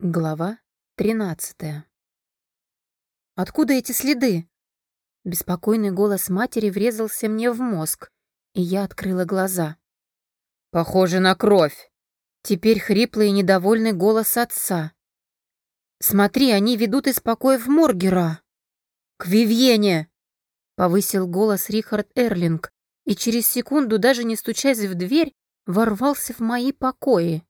Глава 13 «Откуда эти следы?» Беспокойный голос матери врезался мне в мозг, и я открыла глаза. «Похоже на кровь!» Теперь хриплый и недовольный голос отца. «Смотри, они ведут из покоев Моргера!» «К Вивьене!» — повысил голос Рихард Эрлинг, и через секунду, даже не стучась в дверь, ворвался в мои покои.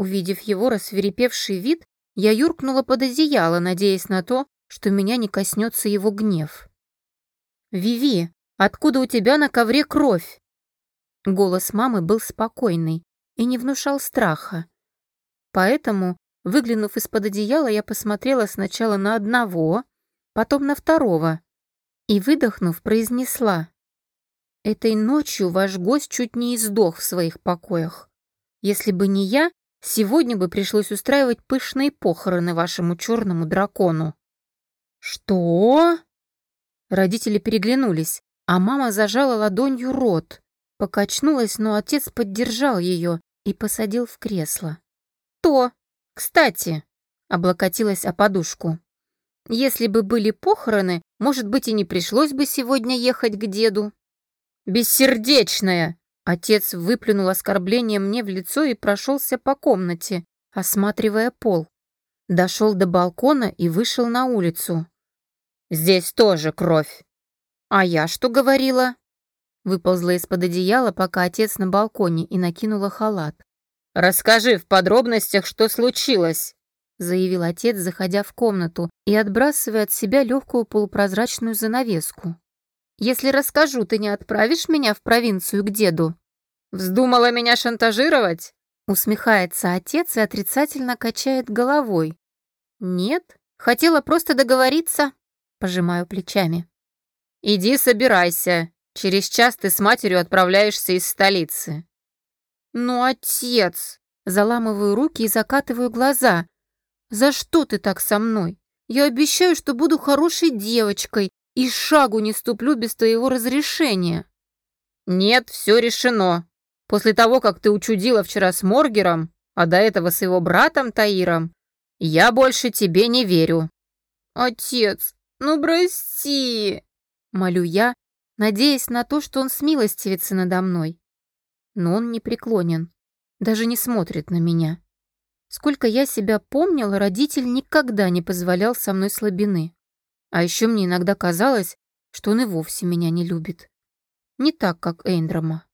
Увидев его рассверепевший вид, я юркнула под одеяло, надеясь на то, что меня не коснется его гнев. «Виви, откуда у тебя на ковре кровь?» Голос мамы был спокойный и не внушал страха. Поэтому, выглянув из-под одеяла, я посмотрела сначала на одного, потом на второго и, выдохнув, произнесла. «Этой ночью ваш гость чуть не издох в своих покоях. Если бы не я, Сегодня бы пришлось устраивать пышные похороны вашему черному дракону». «Что?» Родители переглянулись, а мама зажала ладонью рот, покачнулась, но отец поддержал ее и посадил в кресло. «То, кстати», — облокотилась о подушку, «если бы были похороны, может быть, и не пришлось бы сегодня ехать к деду». «Бессердечная!» Отец выплюнул оскорбление мне в лицо и прошелся по комнате, осматривая пол. Дошел до балкона и вышел на улицу. «Здесь тоже кровь». «А я что говорила?» Выползла из-под одеяла, пока отец на балконе, и накинула халат. «Расскажи в подробностях, что случилось», заявил отец, заходя в комнату и отбрасывая от себя легкую полупрозрачную занавеску. Если расскажу, ты не отправишь меня в провинцию к деду?» «Вздумала меня шантажировать?» Усмехается отец и отрицательно качает головой. «Нет, хотела просто договориться», пожимаю плечами. «Иди собирайся. Через час ты с матерью отправляешься из столицы». «Ну, отец!» Заламываю руки и закатываю глаза. «За что ты так со мной? Я обещаю, что буду хорошей девочкой, и шагу не ступлю без твоего разрешения». «Нет, все решено. После того, как ты учудила вчера с Моргером, а до этого с его братом Таиром, я больше тебе не верю». «Отец, ну прости!» Молю я, надеясь на то, что он смилостивится надо мной. Но он не преклонен, даже не смотрит на меня. Сколько я себя помнила, родитель никогда не позволял со мной слабины. А еще мне иногда казалось, что он и вовсе меня не любит. Не так, как Эйндрома.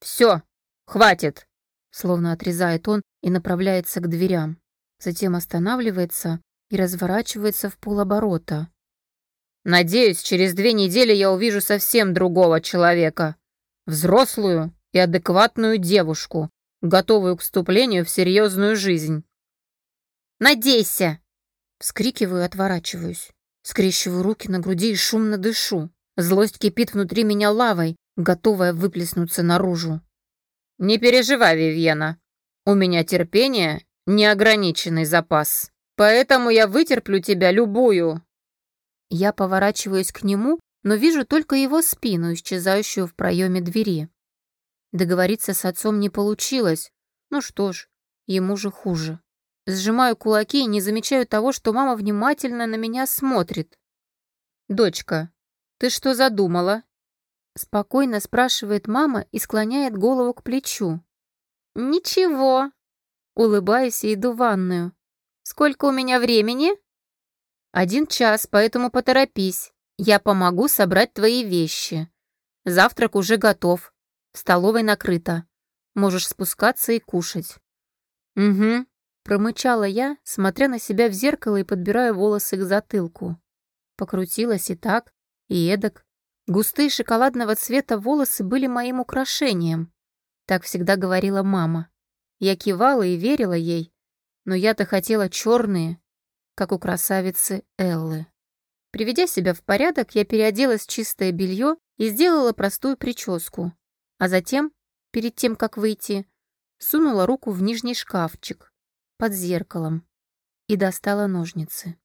«Все, хватит!» Словно отрезает он и направляется к дверям. Затем останавливается и разворачивается в полоборота. «Надеюсь, через две недели я увижу совсем другого человека. Взрослую и адекватную девушку, готовую к вступлению в серьезную жизнь». «Надейся!» Вскрикиваю и отворачиваюсь. Скрещиваю руки на груди и шумно дышу. Злость кипит внутри меня лавой, готовая выплеснуться наружу. «Не переживай, Вивьена. У меня терпение — неограниченный запас. Поэтому я вытерплю тебя любую». Я поворачиваюсь к нему, но вижу только его спину, исчезающую в проеме двери. Договориться с отцом не получилось. Ну что ж, ему же хуже. Сжимаю кулаки и не замечаю того, что мама внимательно на меня смотрит. «Дочка, ты что задумала?» Спокойно спрашивает мама и склоняет голову к плечу. «Ничего». Улыбаюсь и иду в ванную. «Сколько у меня времени?» «Один час, поэтому поторопись. Я помогу собрать твои вещи. Завтрак уже готов. В столовой накрыто. Можешь спускаться и кушать». «Угу», Промычала я, смотря на себя в зеркало и подбирая волосы к затылку. Покрутилась и так, и эдак. Густые шоколадного цвета волосы были моим украшением. Так всегда говорила мама. Я кивала и верила ей, но я-то хотела черные, как у красавицы Эллы. Приведя себя в порядок, я переоделась в чистое белье и сделала простую прическу. А затем, перед тем, как выйти, сунула руку в нижний шкафчик, под зеркалом и достала ножницы.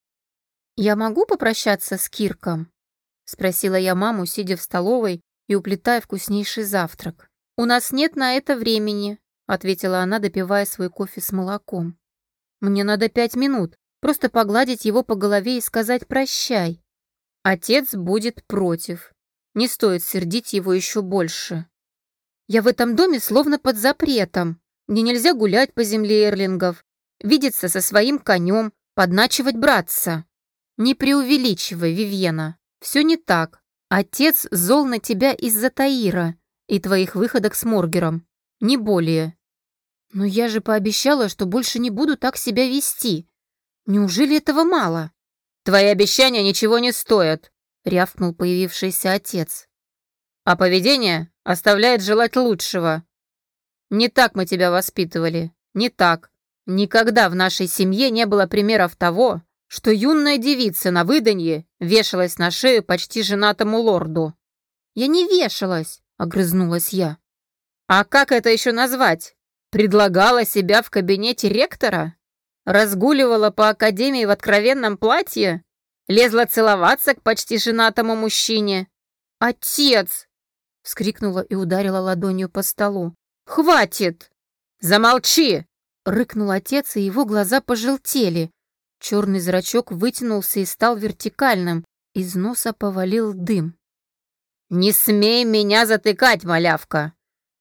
«Я могу попрощаться с Кирком?» — спросила я маму, сидя в столовой и уплетая вкуснейший завтрак. «У нас нет на это времени», — ответила она, допивая свой кофе с молоком. Мне надо пять минут, просто погладить его по голове и сказать «прощай». Отец будет против. Не стоит сердить его еще больше. Я в этом доме словно под запретом. Мне нельзя гулять по земле эрлингов, видеться со своим конем, подначивать братца. Не преувеличивай, Вивьена. Все не так. Отец зол на тебя из-за Таира и твоих выходок с Моргером. Не более. Но я же пообещала, что больше не буду так себя вести. Неужели этого мало? Твои обещания ничего не стоят, рявкнул появившийся отец. А поведение оставляет желать лучшего. Не так мы тебя воспитывали, не так. Никогда в нашей семье не было примеров того, что юная девица на выданье вешалась на шею почти женатому лорду. «Я не вешалась», — огрызнулась я. «А как это еще назвать? Предлагала себя в кабинете ректора? Разгуливала по академии в откровенном платье? Лезла целоваться к почти женатому мужчине? Отец!» — вскрикнула и ударила ладонью по столу. «Хватит!» «Замолчи!» — рыкнул отец, и его глаза пожелтели. Черный зрачок вытянулся и стал вертикальным, из носа повалил дым. «Не смей меня затыкать, малявка!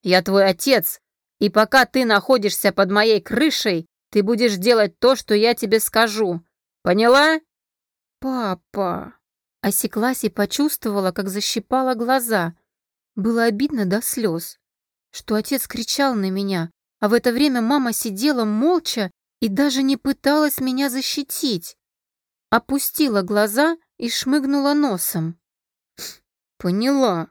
Я твой отец, и пока ты находишься под моей крышей, ты будешь делать то, что я тебе скажу. Поняла?» «Папа!» Осеклась и почувствовала, как защипала глаза. Было обидно до слез, что отец кричал на меня, а в это время мама сидела молча и даже не пыталась меня защитить. Опустила глаза и шмыгнула носом. «Поняла.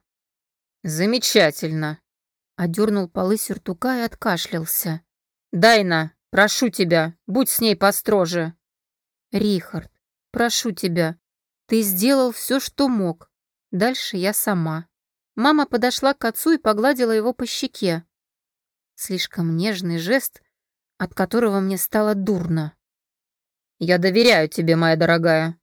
Замечательно», — одернул полы сюртука и откашлялся. «Дайна, прошу тебя, будь с ней построже». «Рихард, прошу тебя, ты сделал все, что мог. Дальше я сама». Мама подошла к отцу и погладила его по щеке. Слишком нежный жест, от которого мне стало дурно. «Я доверяю тебе, моя дорогая»,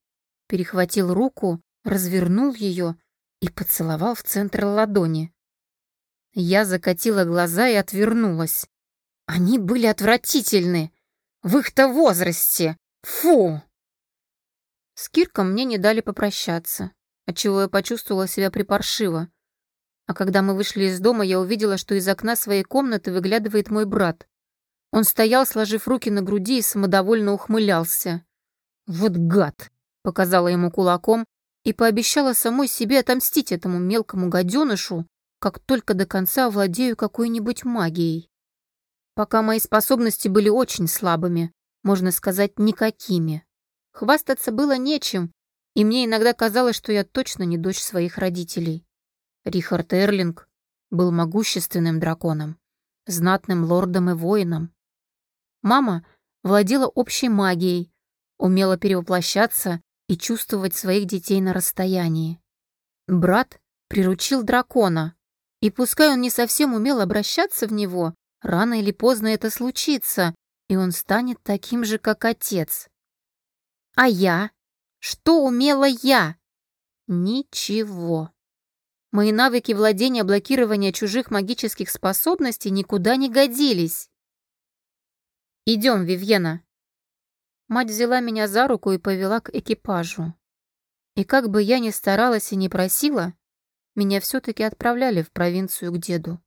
перехватил руку, развернул ее и поцеловал в центр ладони. Я закатила глаза и отвернулась. Они были отвратительны. В их-то возрасте. Фу! С Кирком мне не дали попрощаться, отчего я почувствовала себя припаршиво. А когда мы вышли из дома, я увидела, что из окна своей комнаты выглядывает мой брат. Он стоял, сложив руки на груди и самодовольно ухмылялся. «Вот гад!» — показала ему кулаком и пообещала самой себе отомстить этому мелкому гаденышу, как только до конца овладею какой-нибудь магией. Пока мои способности были очень слабыми, можно сказать, никакими. Хвастаться было нечем, и мне иногда казалось, что я точно не дочь своих родителей. Рихард Эрлинг был могущественным драконом, знатным лордом и воином, Мама владела общей магией, умела перевоплощаться и чувствовать своих детей на расстоянии. Брат приручил дракона, и пускай он не совсем умел обращаться в него, рано или поздно это случится, и он станет таким же, как отец. А я? Что умела я? Ничего. Мои навыки владения блокирования чужих магических способностей никуда не годились. «Идем, Вивьена». Мать взяла меня за руку и повела к экипажу. И как бы я ни старалась и не просила, меня все-таки отправляли в провинцию к деду.